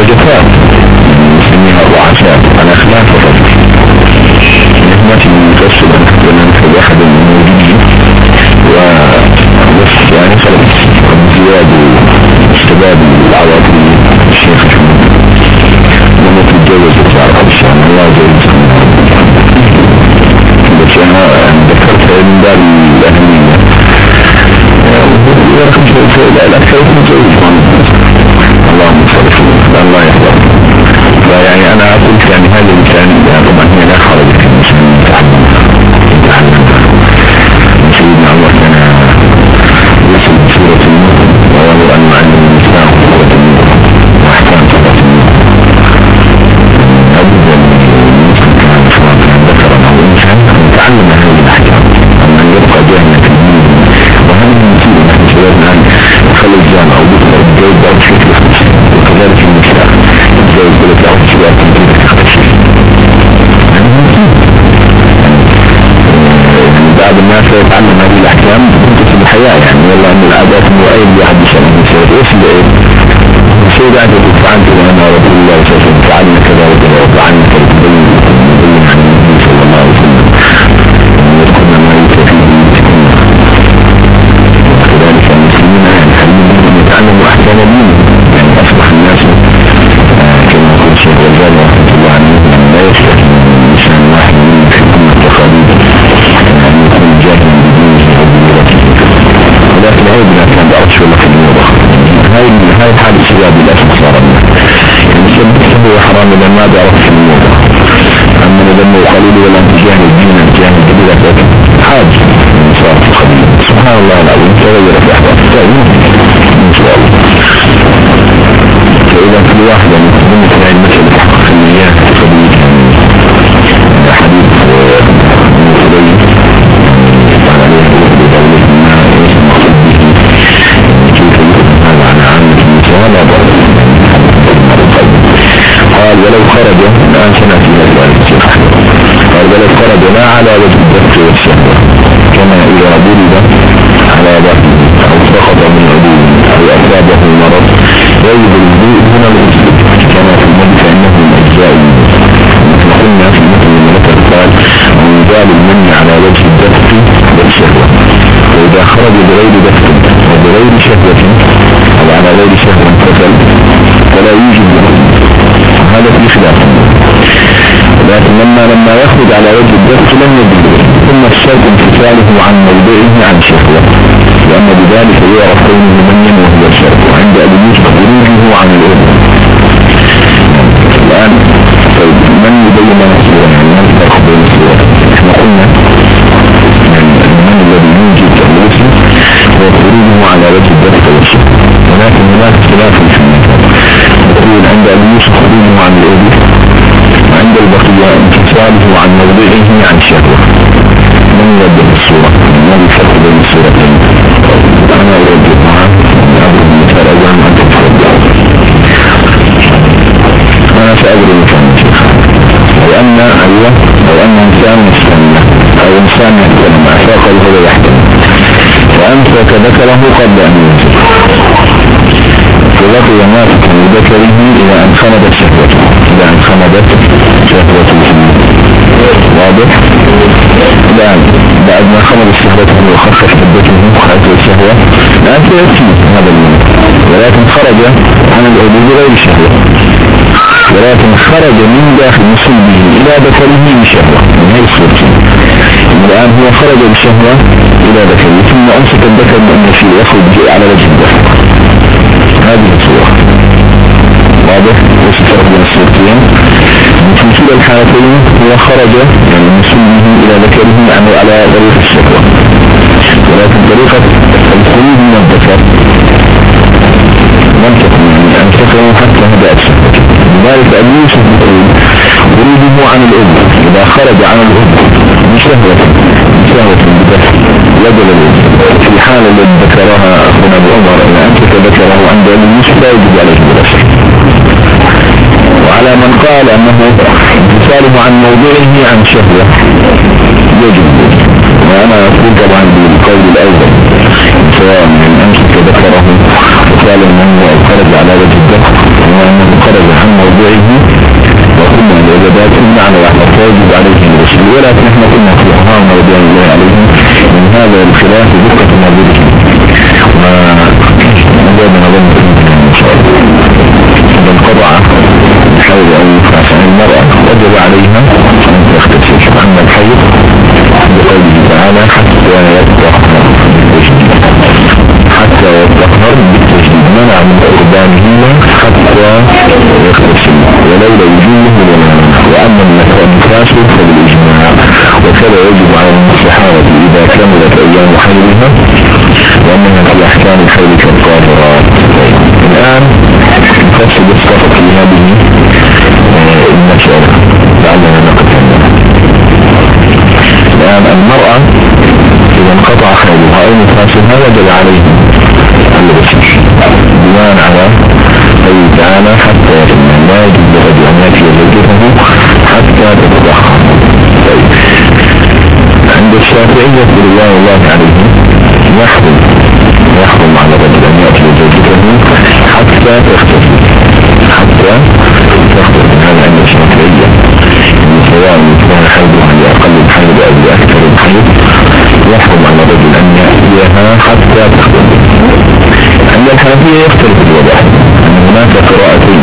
رجفات نسميها الرعشات على خلاف الرجل. نحن نفصل وننفذ احد الموجودين. وبس يعني خلاص. زياد واستباب العواطف. تعرف الشام الله جل بس أنا ذكرت من باب الاهمية ورقم شيء الاكثر متجوز اللهم بعض الناس يتعلم هذه الاحكام في الحياة يعني والله ان العادات اللي واحد يسأل عن السيد إيش اللي إيه السيد عندك فعلت وأنا رسول الله صلى الله وسلم فعلنا كذا وكذا وفعلنا كذا تبين عن النبي صلى الله عليه وسلم ويذكرنا ما يتفيه ويتكلم وكذلك المسلمين يعني حلمين ان يتعلموا احكام دينهم يعني اصبح الناس ولكن هو بلا كان بأرش ولا في الموضة هاي هاي حال الشباب للأسف صار يعني سبب هو حرام إذا ما بيعرف في الموضة أما أنه قليل ولا أنت جاهل دينا جاهل كبيرة لكن حاج صار في قليل سبحان الله العظيم تغير في أحوال إن شاء الله فإذا كل واحد يعني من مثل المسألة تحقق المياه في قضية ولا قال ولو خرج الآن كما في الأسئلة قال ولو خرج ما على وجه الدفع والشهوة. كما إذا برد على بطنه أو سقط من عدوه أو أصابه مرض يجب الوضوء دون الغسل. كما في المد أنه من أجزاء مثل قلنا في مثل الملكة قال ومجال المن على وجه الدفع والشهوة. وإذا خرجوا بغير دفع وبغير شهوة على غير شهوة فصل. فلا يوجد هذا في خلاف. لكن لما لما يخرج على وجه الدفع لم يجد. ثم الشرط انفصاله عن موضعه عن شهوة. لأن بذلك يعرف كونه منيا وهو الشرط وعند أبي يوسف خروجه عن الأرض الآن طيب من يبين لنا الصورة يعني ما الفرق بين الصورة إحنا قلنا من الذي يوجد هو خروجه على وجه الدفع والشهوة. ولكن هناك خلاف في يقول عند أبي يوسف خروجه عن الأرض وعند البقية انفصاله عن موضعه عن شهوة. من يوجد الصورة؟ ما الفرق بين الصورتين أنا أوجد معه أبو المثال أن تتفضل أنا سأقول المثال لو أن أيوة لو أن إنسان يستنى أو إنسان يحتلم أفاق وهو يحتلم فأمسك ذكره قبل أن ينزل. فبقي ماسكا بذكره إلى أن خمدت شهوته إلى أن خمدت شهوته واضح الآن بعد ما خمد شهوته وخفف حدته خلف الشهوة. الآن سيأتي هذا المنع ولكن خرج عن العدو بغير شهوة. ولكن خرج من داخل مصيبه إلى ذكره بشهوة. من هي الصورة. الآن هو خرج بشهوة إلى ذكره ثم أمسك الذكر بأن فيه يخرج على وجه الذكر هذه الصورة. واضح؟ وش الفرق بين الصورتين؟ في كلا الحالتين هو خرج يعني مسلمه إلى ذكره يعني على طريق الشهوة ولكن طريقة الخروج من الذكر لم تكن يعني أمسكه حتى هدأت شهوته لذلك أبي يوسف يقول خروجه عن الأب إذا خرج عن الأب بشهوة بشهوة بدفع الأب في الحالة التي ذكرها أخونا أبو عمر أن أمسك ذكره عند أبي يوسف يجب عليه بدفع وعلى من قال أنه انفصاله عن موضعه عن شهوة يجب. وأنا أقول طبعا بالقول الأول سواء من أمسك ذكره وقال أنه خرج على وجه الذكر وأنه خرج عن موضعه وكنا العبادات معنى واحد فيجب عليه الرسول ولكن إحنا كنا في الحرام رضوان الله عليهم. من هذا الخلاف دقة شاء الله. إذا انقطع بحول أو يفعش عن المرأة وجب عليها أن تختفي أما الحيض بقوله تعالى حتى يتطهر حتى يتطهر بالتجديد. منع من قربانهن حتى يختفي ولولا وجوده وأما النفاس فبالإجماع وكذا يجب على الصحابة إذا كملت أيام حيضها وأنها في أحكام الحيض كالقادرات الآن نفصل الصفة في هذه المسألة لعلنا نقف الآن المرأة إذا انقطع حيضها أو نفاسها وجب عليه الغسل بناء على قوله تعالى حتى لا يجب أن يأتي زوجته حتى عند الشافعية رضوان الله عليهم يحرم يحرم على الرجل أن يأتي زوجته حتى تختفي. حتى تختفي. هذا عند الشافعية. سواء كان حيضها لأقل الحيض أو لأكثر الحيض يحرم على الرجل أن يأتيها حتى تختفي. عند الحنفية يختلف الوضع. أن هناك قراءتين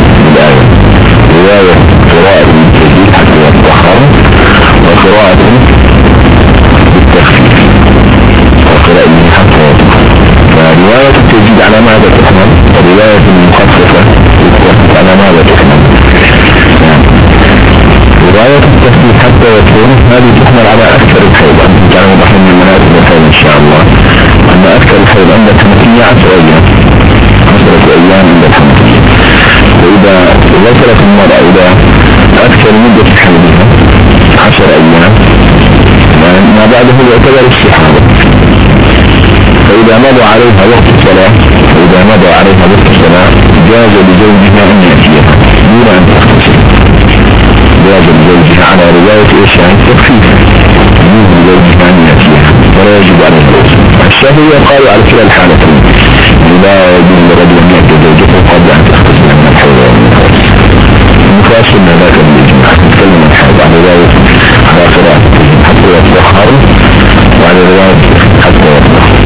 على ماذا تحمل ورواية المخففة على ماذا تحمل رواية التخفيف حتى يكون هذه تحمل على أكثر الحيض. تعلم بحر من مناسب الحيض إن شاء الله. أن أكثر الحيض عند الحنفية عشر أيام. عشرة أيام عند الحنفية وإذا وصلت المرأة إلى أكثر مدة حيضها عشر أيام ما بعده يعتبر استحاضة فإذا مضى عليها وقت الصلاة فإذا مضى عليها وقت الصلاة جاز لزوجها أن يأتيها. دون أن تغتسل على رواية إيش يعني التخفيف يجوز لزوجها أن يأتيها. ولا يجب على الزوج الشافعية قالوا على كلا الحالتين لا يجوز لرجل أن يأتي زوجته قبل أن تغتسل من الحيض والنفاس النفاس قلنا ذاك بالإجماع نتكلم عن الحيض على رواية على قراءة حتى يتطهر وعلى رواية حتى يتطهر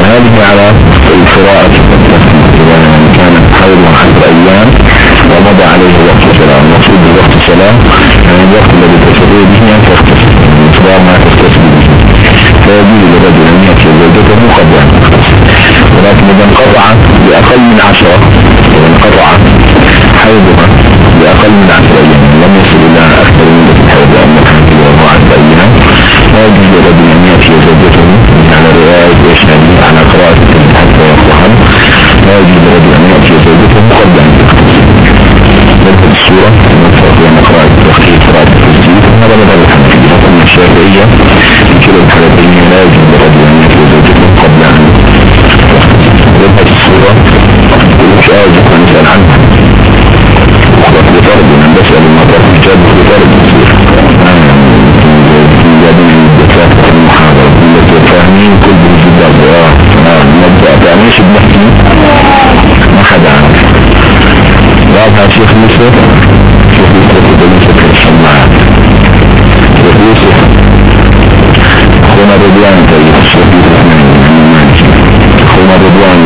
وهذه على القراءة إذا كان حيضا عشر أيام ومضى عليه وقت الصلاة المقصود بوقت الصلاة يعني الوقت الذي تستطيع به أن تغتسل مقدار ما تغتسل به. فيجوز للرجل أن يأتي زوجته قبل أن تغتسل ولكن إذا انقطع بأقل من عشرة إذا انقطع حيضها بأقل من عشرة أيام لم يصل إلى أكثر من الحيض أما الحمد وهو عشر أيام لا يجوز للرجل أن يأتي زوجته على رواية إيش على قراءة واضح شيخ يوسف شيخ يوسف يقول يوسف السماعات شيخ يوسف أخونا رضوان طيب شيخ يوسف أخونا رضوان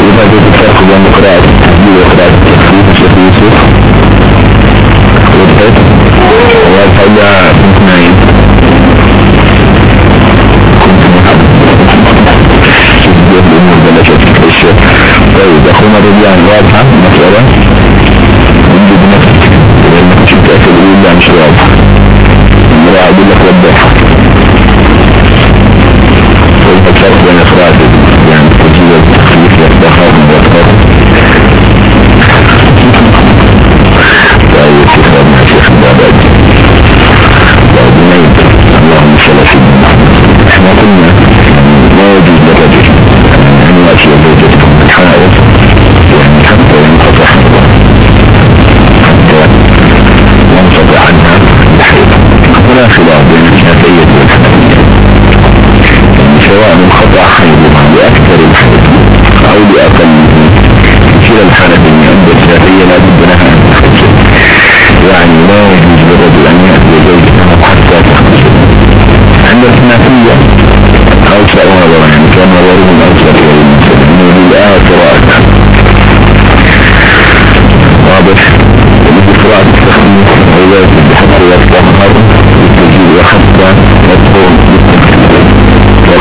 إذا جيت الفرق بين قراءة التسجيل وقراءة التخفيف شيخ يوسف وضحت وفجأة كنت نايم كنت محب لا مش واضح المرأة أقول لك وضحها طيب الفرق بين إخراج يعني التسجيل والتخفيف والتخاف والتخاف طيب شيخ ربنا شيخ البابد طيب اللهم صل سيدنا إحنا قلنا هنا خلاف بين الشافعية والحنفية سواء انقطع حيضها لأكثر الحيض أو لأقل كلا الحالتين عند الشافعية لا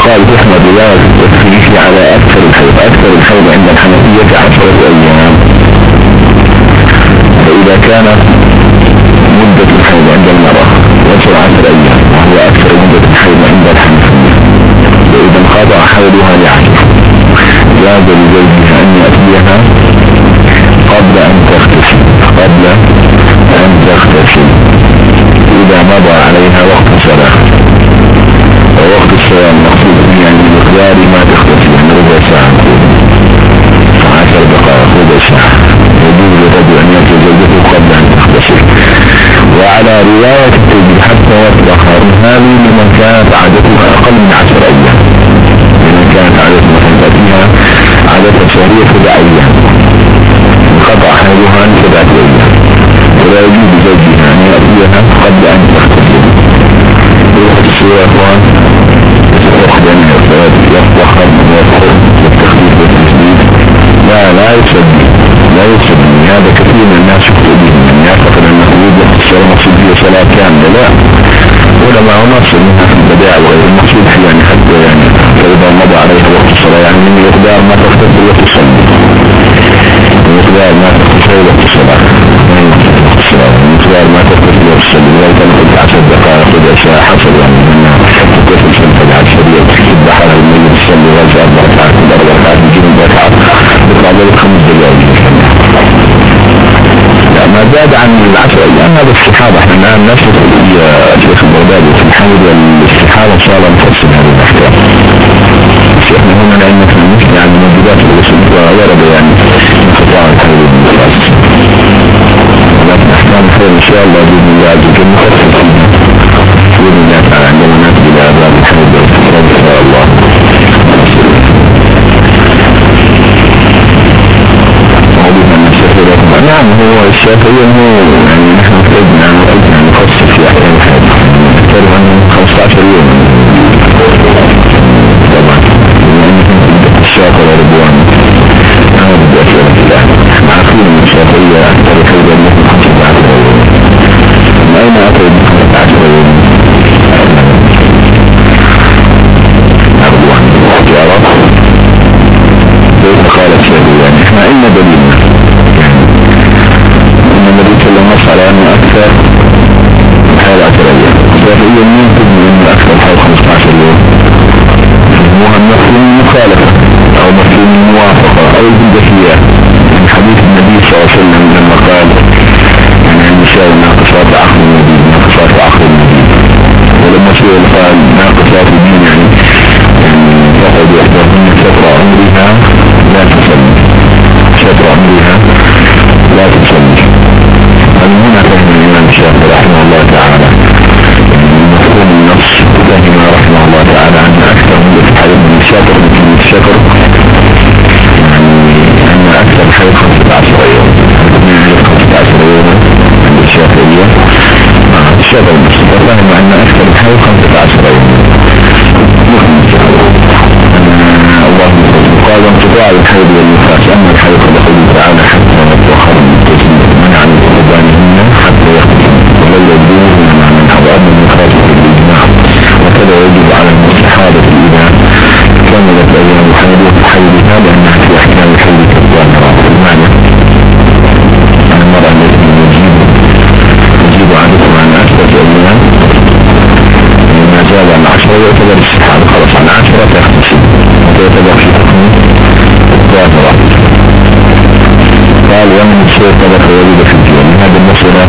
وقال تحمد رواية التخفيف على أكثر الحيض. أكثر الحيض عند الحنفية عشرة أيام. فإذا كان مدة الحيض عند المرأة يصل عشر أيام وهو أكثر مدة الحيض عند الحنفية. وإذا انقضى حيضها لعشر. جاز لزوجها أن يأتيها قبل أن وعلى رواية التجد حتى يتطهر هذه لمن كانت عادتها أقل من عشر أيام. لمن كانت عادتها تأتيها عادة شهرية سبع أيام. انقطع حيضها عن سبعة أيام. ولا يجوز لزوجها أن يأتيها قبل أن تغتسل وقت السورة أخوان يتفق بين الأسباب يتطهر ويدخل والتخفيف والتجديد. لا لا يسجل لا يسجل هذا كثير من الناس يخطئ به. من يعتقد أنه يوجد الصلاة مقصود هي صلاة كاملة لا علماء نص منها في البداع وغير المقصود هي يعني حتى يعني فإذا مضى عليها وقت الصلاة يعني من مقدار ما تغتسل وتصلي مقدار ما تغتسل وتصلي مقدار زاد عن العشر أيام هذا الصحابة إحنا الآن نشوف في شيخ البغدادي في الحمد والاستحابة إن شاء الله نفصل هذه الاحكام شيخنا هنا لأن في المسلم يعني موجودات الرسول ورد يعني انقطاع الحمد والنفاس ولكن أحكام الخير إن شاء الله بإذن الله عز وجل مخصص بإذن نعم هو الشافعي هو يعني نحن افتدنا وقلنا نخصص في أحيان الحياة. نفترض أنه 15 يوم. طبعا. لأنه الشافعي رضوان أنا بدي أسألك الله عارفين من الشافعية أكثر خير أنه 15 يوم من أين أتوا ب 15 يوم؟ رضوان يا رب كيف قال يعني إحنا أين دليلنا. عليه وسلم انه أكثر حال عشر أيام الشافعية ممكن انه أكثر حال 15 يوم. هو مفهوم المخالفة أو مفهوم الموافقة أو البدفية من حديث النبي صلى الله عليه وسلم لما قال يعني النساء ناقصات عقل النبي ناقصات عقل النبي ولما سئل قال ناقصات الدين يعني يعني فقد يحتاجون شطر عمرها لا تسلم. شطر عمرها لا هنا الشافعي رحمه الله تعالى. مفهوم النص فهم رحمه الله تعالى أن أكثر من يفعل من الشاكر من الشكر أن أكثر خمسة عشر يوم خمسة عشر يوما عند الشافعية الشافعي المصطفى فهم أن أكثر الحيث خمسة عشر حيضها لأنها في أحكام الحيض كالظاهرة بمعنى أن المرأة التي يجيب يجيب عنكم عن أثبت أيام ما زال عن عشرة يعتبر السحاب خلاص عن عشرة تختسب ويعتبر في حكم الظاهرة قال ومن الشيء طبق وجد في الدين هذا المسألة